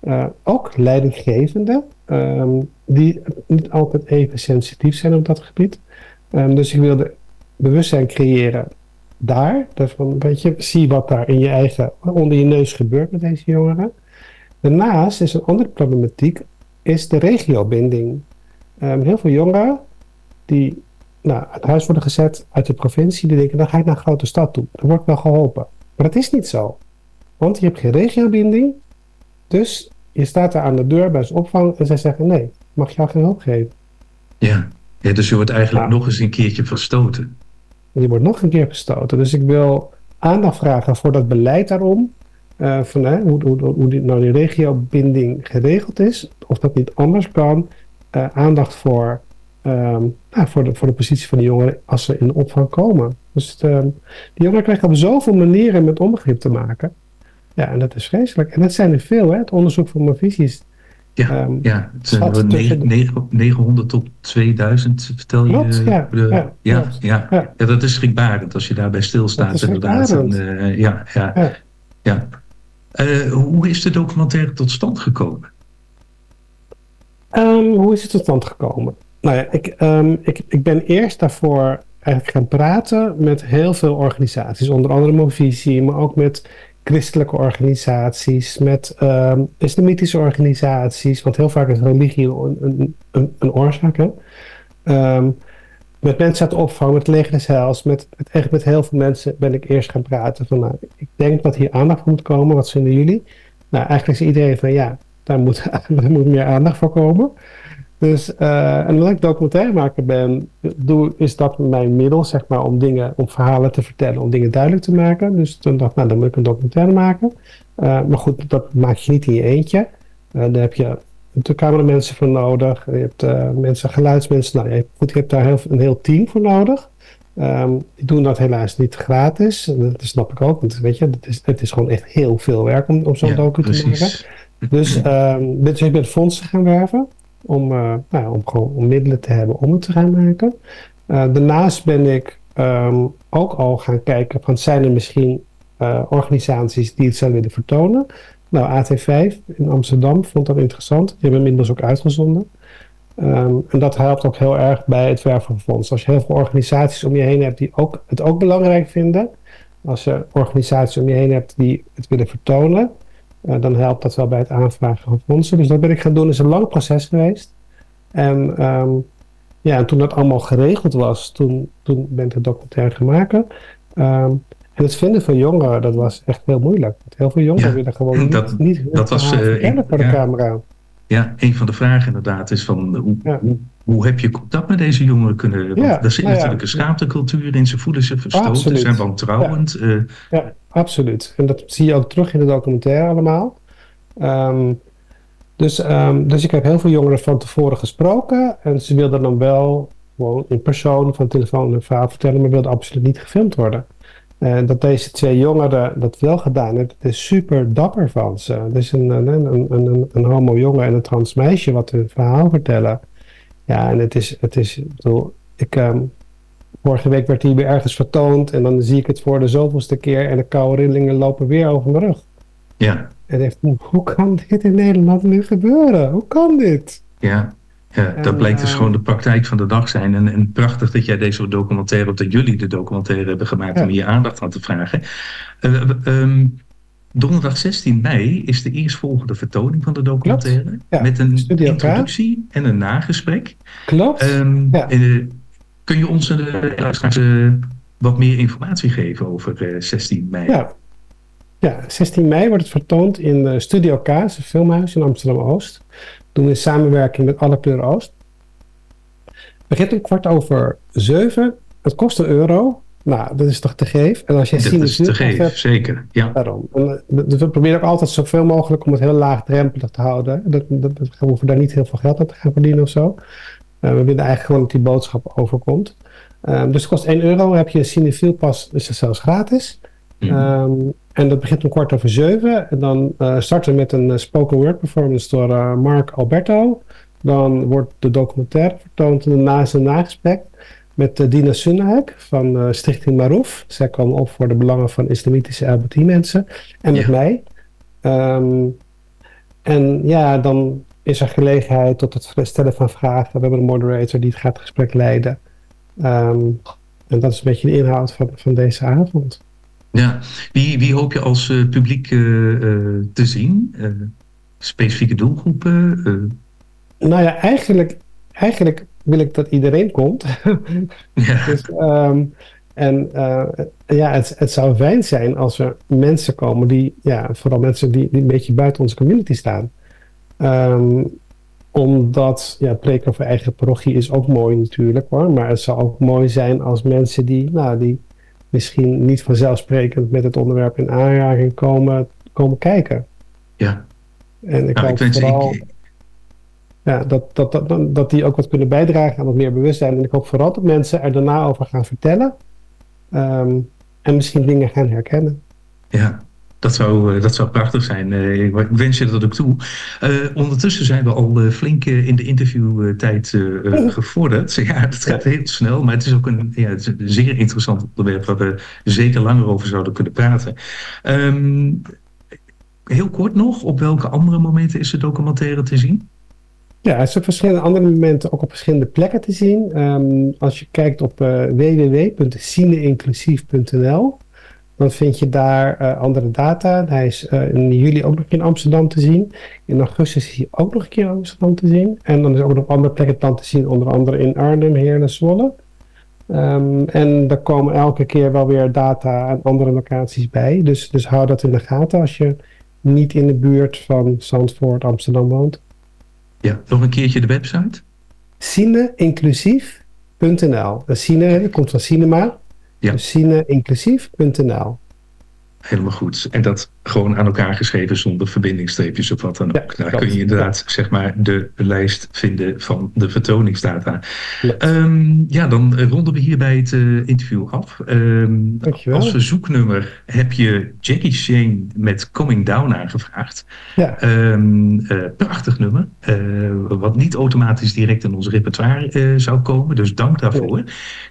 eh, ook leidinggevenden, ehm, die niet altijd even sensitief zijn op dat gebied. Ehm, dus ik wilde bewustzijn creëren daar. Dus van, weet je, zie wat daar in je eigen, onder je neus gebeurt met deze jongeren. Daarnaast is een andere problematiek, is de regiobinding. Ehm, heel veel jongeren die nou, uit huis worden gezet uit de provincie, die denken, dan ga ik naar een grote stad toe. Dan word ik wel geholpen. Maar dat is niet zo. Want je hebt geen regiobinding, dus je staat daar aan de deur bij zijn opvang en zij zeggen, nee, mag jou geen hulp geven. Ja. ja, dus je wordt eigenlijk nog eens een keertje verstoten. Je wordt nog een keer verstoten. Dus ik wil aandacht vragen voor dat beleid daarom. eh, van, hoe, hoe, hoe die, nou die regiobinding geregeld is. Of dat niet anders kan. Eh, aandacht voor, ehm, nou, voor, de, voor de positie van de jongeren als ze in de opvang komen. Dus ehm, die jongeren krijgen op zoveel manieren met onbegrip te maken. Ja, en dat is vreselijk. En dat zijn er veel, hè. Het onderzoek van mijn visies. Ja, ja het zijn schat wel tussen negen- negen- 900 tot 2000, vertel je. Klopt, ja, de- ja, ja, klopt. ja, ja. dat is schrikbarend als je daarbij stilstaat. Inderdaad. En, ja, ja, Ja. ja. Eh, hoe is de documentaire tot stand gekomen? Ehm, hoe is het tot stand gekomen? Nou ja, ik, ehm, ik, ik ben eerst daarvoor eigenlijk gaan praten met heel veel organisaties. Onder andere Movisie, maar ook met christelijke organisaties, met ehm, islamitische organisaties. Want heel vaak is religie een, een, een, oorzaak. Hè? Ehm, met mensen uit de opvang, met het leger met, met, echt met heel veel mensen ben ik eerst gaan praten. Van, nou, ik denk dat hier aandacht voor moet komen. Wat vinden jullie? Nou, eigenlijk zei iedereen van ja, daar moet, [LAUGHS] daar moet meer aandacht voor komen. Dus, eh, en omdat ik documentairemaker ben, doe, is dat mijn middel, zeg maar, om dingen, om verhalen te vertellen, om dingen duidelijk te maken. Dus toen dacht ik, nou, dan moet ik een documentaire maken. Eh, maar goed, dat maak je niet in je eentje. Eh, daar heb je de cameramensen voor nodig. Je hebt mensen, geluidsmensen. Nou, je hebt, goed, je hebt daar heel, een heel team voor nodig. Ehm, die doen dat helaas niet gratis. Dat snap ik ook. Want weet je, het is, het is gewoon echt heel veel werk om, om zo'n Ja, docu te maken. Dus, ehm, dus ik ben fondsen gaan werven. Om, eh, nou, om gewoon middelen te hebben om het te gaan maken. Eh, daarnaast ben ik ehm, ook al gaan kijken van zijn er misschien eh, organisaties die het zouden willen vertonen. Nou, AT5 in Amsterdam vond dat interessant. Die hebben inmiddels ook uitgezonden. Ehm, en dat helpt ook heel erg bij het werven van fondsen. Als je heel veel organisaties om je heen hebt die ook, het ook belangrijk vinden. Als je organisaties om je heen hebt die het willen vertonen. Eh, dan helpt dat wel bij het aanvragen van fondsen. Dus dat ben ik gaan doen. Is een lang proces geweest. En, ehm, ja, en toen dat allemaal geregeld was, toen, toen ben ik de documentaire gaan maken. Ehm, en het vinden van jongeren, dat was echt heel moeilijk. Want heel veel jongeren Ja, willen gewoon [LAUGHS] niet, dat- niet was, ik- voor de ja. camera. Ja, een van de vragen inderdaad is van hoe, hoe, hoe heb je contact met deze jongeren kunnen... Want Ja, er zit nou ja. natuurlijk een schaamtecultuur in, ze voelen zich verstoten, Absoluut. zijn wantrouwend. eh, Ja, absoluut. En dat zie je ook terug in de documentaire allemaal. Ehm, dus, ehm, dus ik heb heel veel jongeren van tevoren gesproken. En ze wilden dan wel gewoon in persoon van telefoon hun verhaal vertellen, maar wilden absoluut niet gefilmd worden. En dat deze twee jongeren dat wel gedaan hebben, dat is super dapper van ze. Er is een, een, een, een, een homo jongen en een trans meisje wat hun verhaal vertellen. Ja, en het is, het is ik bedoel, ik, ehm, vorige week werd hij weer ergens vertoond en dan zie ik het voor de zoveelste keer en de koude rillingen lopen weer over mijn rug. ja, En heeft, hoe kan dit in Nederland nu gebeuren? Hoe kan dit? ja, ja, dat blijkt dus eh, gewoon de praktijk van de dag zijn. En, en prachtig dat jij deze documentaire, of dat jullie de documentaire hebben gemaakt Ja. om hier aandacht aan te vragen. Eh, ehm, donderdag 16 mei is de eerstvolgende vertoning van de documentaire. Ja, met een Studio introductie en een nagesprek. Klopt. Ja. eh, kun je ons straks wat meer informatie geven over eh, 16 mei? Ja. ja, 16 mei wordt het vertoond in de Studio K, dat is een filmhuis in Amsterdam-Oost. Doen we in samenwerking met Alle Kleur Oost. Begint om kwart over zeven. Het kost een euro. Nou, dat is toch te geef. En als je Dat is te geven, zeker. Ja. Daarom. En, eh, dus we proberen ook altijd zoveel mogelijk om het heel laagdrempelig te houden. Dat, dat, dat, we hoeven daar niet heel veel geld aan te gaan verdienen of zo. Eh, we willen eigenlijk gewoon dat die boodschap overkomt. Ehm, dus het kost 1 euro. Heb je een cinefiel pas, is het zelfs gratis. Ehm, en dat begint om kwart over zeven. En dan eh, starten we met een eh, spoken word performance door eh, Mark Alberto. Dan wordt de documentaire vertoond en daarna is een nagesprek met Dina Sunhek van Stichting Marouf. Zij komen op voor de belangen van islamitische LGBT-mensen. En met mij. Ehm, en ja, dan is er gelegenheid tot het stellen van vragen. We hebben een moderator die het gaat gesprek leiden. Ehm, en dat is een beetje de inhoud van, van deze avond. Ja, wie, wie hoop je als eh, publiek eh, eh, te zien? Specifieke doelgroepen? Nou ja, eigenlijk, eigenlijk wil ik dat iedereen komt. [LAUGHS] dus, ehm, en ja, het, het zou fijn zijn als er mensen komen die, ja, vooral mensen die, die een beetje buiten onze community staan. Ehm, omdat, ja, preken over eigen parochie is ook mooi natuurlijk hoor. Maar het zou ook mooi zijn als mensen die, nou, die misschien niet vanzelfsprekend met het onderwerp in aanraking komen, komen kijken. Ja. En ik Nou, hoop ik vooral ik- ja, dat, dat, dat, dat die ook wat kunnen bijdragen aan wat meer bewustzijn. En ik hoop vooral dat mensen er daarna over gaan vertellen. Ehm, en misschien dingen gaan herkennen. Ja, dat zou, eh, dat zou prachtig zijn. Eh, ik wens je dat ook toe. Eh, ondertussen zijn we al flink in de interviewtijd gevorderd. [LAUGHS] Ja, dat gaat heel snel, maar het is ook een, ja, het is een zeer interessant onderwerp waar we zeker langer over zouden kunnen praten. Ehm, heel kort nog, op welke andere momenten is de documentaire te zien? Ja, het is op verschillende andere momenten ook op verschillende plekken te zien. Ehm, als je kijkt op www.cineinclusief.nl, dan vind je daar eh, andere data. Hij is eh, in juli ook nog in Amsterdam te zien. In augustus is hij ook nog een keer in Amsterdam te zien. En dan is ook nog op andere plekken dan te zien, onder andere in Arnhem, Heerlen, Zwolle. Ehm, en er komen elke keer wel weer data aan andere locaties bij. Dus, dus hou dat in de gaten als je niet in de buurt van Zandvoort, Amsterdam woont. Ja, nog een keertje de website? cineinclusief.nl. De Cine komt van cinema. Ja. Helemaal goed. En dat gewoon aan elkaar geschreven zonder verbindingstreepjes of wat dan ook. Daar kun je inderdaad zeg maar de lijst vinden van de vertoningsdata. Ehm, ja, dan ronden we hierbij het eh, interview af. Ehm, als verzoeknummer heb je Jackie Shane met Coming Down aangevraagd. Ja. Ehm, eh, prachtig nummer. eh, wat niet automatisch direct in ons repertoire zou komen. Dus dank daarvoor.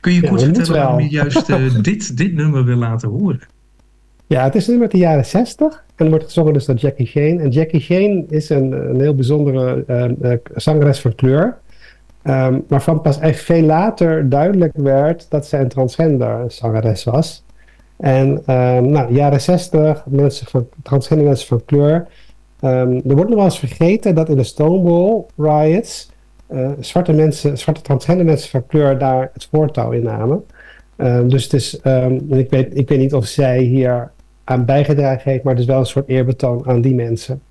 Kun je Ja, kort vertellen waarom je juist [LAUGHS] dit, dit nummer wil laten horen? Ja, het is de jaren 60 en wordt gezongen dus door Jackie Shane. En Jackie Shane is een, een heel bijzondere eh, zangeres van kleur. ehm, waarvan pas echt veel later duidelijk werd dat zij een transgender zangeres was. En ehm nou, jaren 60, mensen van, transgender mensen van kleur. er wordt nog wel eens vergeten dat in de Stonewall riots eh, zwarte mensen, zwarte transgender mensen van kleur daar het voortouw in namen. Dus het is, ik, weet, ik weet niet of zij hier aan bijgedragen heeft, maar is wel een soort eerbetoon aan die mensen.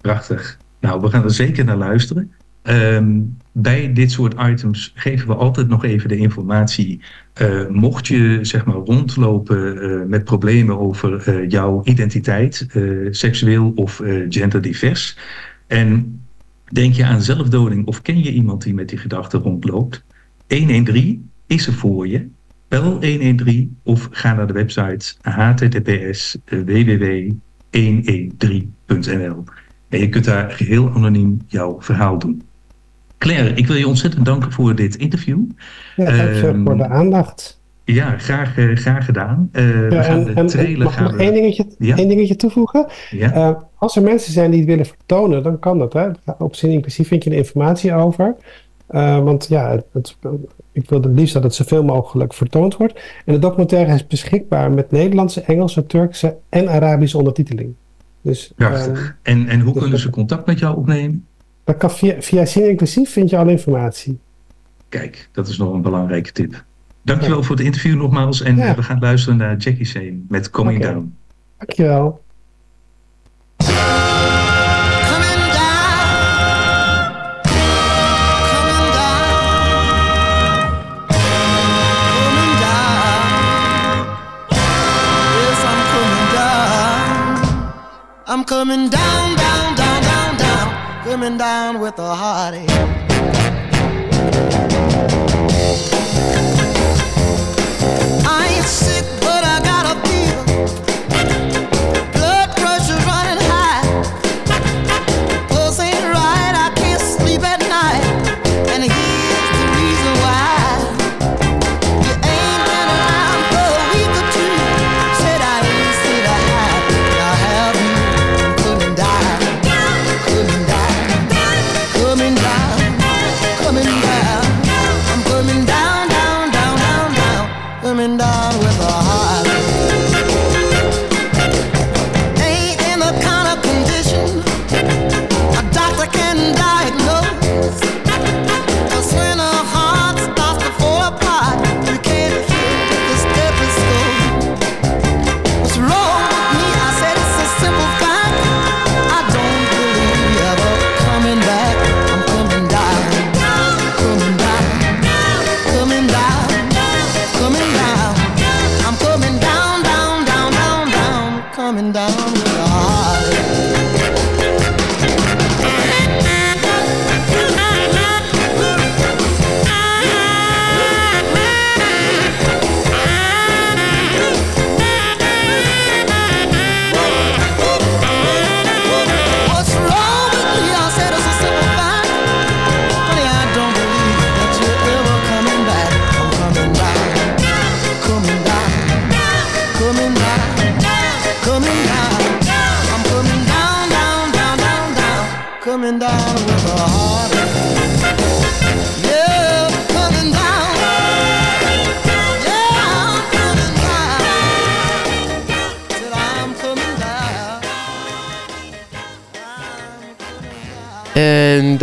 Prachtig. Nou, we gaan er zeker naar luisteren. Ehm, bij dit soort items geven we altijd nog even de informatie. eh, mocht je zeg maar rondlopen eh, met problemen over eh, jouw identiteit, seksueel of genderdivers. En denk je aan zelfdoding of ken je iemand die met die gedachte rondloopt? 113 is er voor je. Bel 113 of ga naar de website https www.113.nl. En je kunt daar geheel anoniem jouw verhaal doen. Claire, ik wil je ontzettend danken voor dit interview. Ja, dankjewel Ehm, voor de aandacht. Ja, graag, eh, graag gedaan. Eh, we gaan en, de trailer mag ik gaan nog we- één dingetje, Ja? één dingetje toevoegen? Ja. Eh, als er mensen zijn die het willen vertonen, dan kan dat. Hè? Op Zin Inclusief vind je de informatie over. Want ja, het, het- ik wil het liefst dat het zoveel mogelijk vertoond wordt. En de documentaire is beschikbaar met Nederlandse, Engelse, Turkse en Arabische ondertiteling. Dus ehm, Prachtig. En, en hoe kunnen ze contact met jou opnemen? dat kan via, via Zin Inclusief vind je alle informatie. Kijk, dat is nog een belangrijke tip. Dankjewel voor het interview nogmaals. En eh, we gaan luisteren naar Jackie Sane met Coming. Down. Dankjewel. I'm coming down, down, down, down, down. Coming down with a heartache. I ain't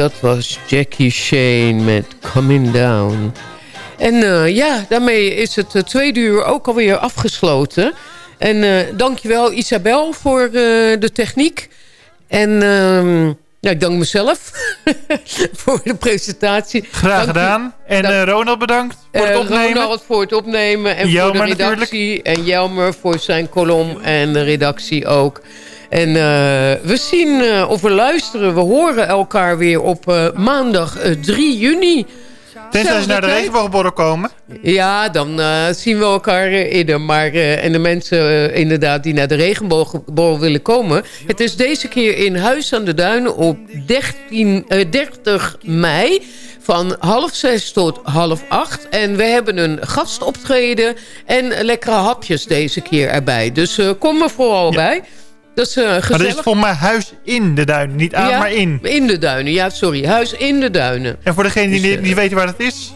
dat was Jackie Shane met Coming Down. En eh, ja, daarmee is het uh, tweede uur ook alweer afgesloten. En uh, dankjewel Isabel voor uh, de techniek. En ehm, ja, ik dank mezelf [LAUGHS] voor de presentatie. Graag dank gedaan. U, en dank, Ronald bedankt voor het opnemen. Ronald voor het opnemen. En Jelmer voor de redactie. Natuurlijk. En Jelmer voor zijn kolom en de redactie ook. En uh, we zien uh, of we luisteren, we horen elkaar weer op uh, maandag 3 juni. Tenzij ze naar de regenboogborrel komen. Ja, dan zien we elkaar eerder. Maar, en de mensen inderdaad die naar de regenboogborrel willen komen. Het is deze keer in Huis aan de Duinen op 13, 30 mei van half zes tot half acht. En we hebben een gastoptreden en lekkere hapjes deze keer erbij. Dus kom er vooral ja. bij. Dat is uh, gezellig. Maar is voor mij huis in de duinen. Niet aan, ja, maar in. In de duinen, ja, sorry. Huis in de duinen. En voor degene die dus, niet weten waar dat is?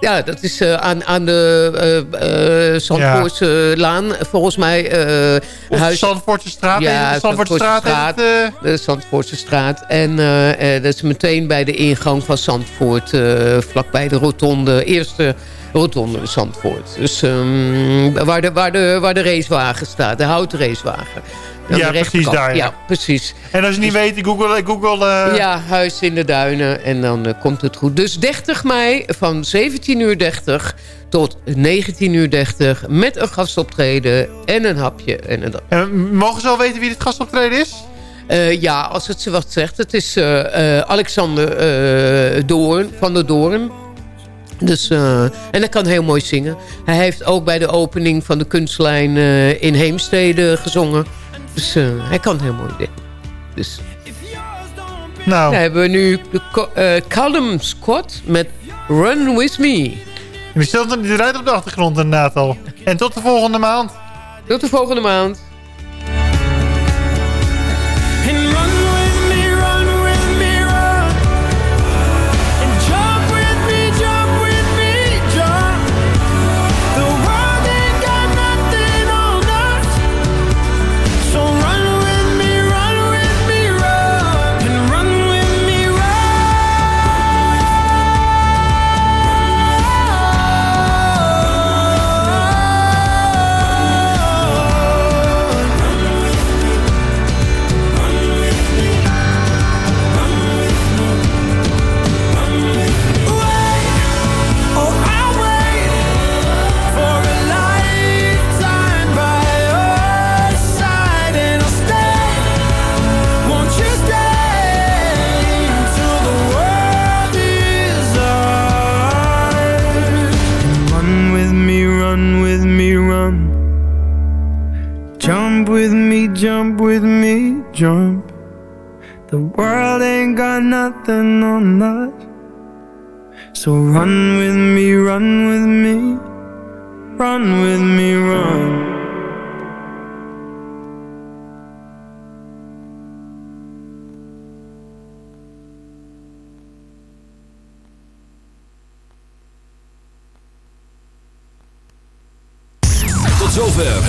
Ja, dat is uh, aan, aan de uh, Zandvoortse ja. Laan. Volgens mij... of huis... Zandvoortse straat. Ja, de Zandvoortse straat. straat het, De Zandvoortse straat. En dat is meteen bij de ingang van Zandvoort. vlakbij de rotonde. Eerste rotonde Zandvoort. Dus um, waar, de, waar, de, waar de racewagen staat. De houten racewagen. Ja, precies daar. Ja. ja. precies. En als je niet dus, weet, Google... Google uh... Ja, Huis in de Duinen. En dan uh, komt het goed. Dus 30 mei van 17.30 uur tot 19.30 uur met een gastoptreden en een hapje. En, een... en mogen ze al weten wie dit gastoptreden is? Uh, ja, als het ze wat zegt. Het is Alexander Doorn, van der Doorn. Dus, uh, en hij kan heel mooi zingen. Hij heeft ook bij de opening van de kunstlijn uh, in Heemstede gezongen. Dus uh, hij kan heel mooi zingen. Dus. Nou. Dan hebben we nu de Callum Scott met Run With Me. Je stelt er eruit op de achtergrond inderdaad al. En tot de volgende maand. Tot de volgende maand.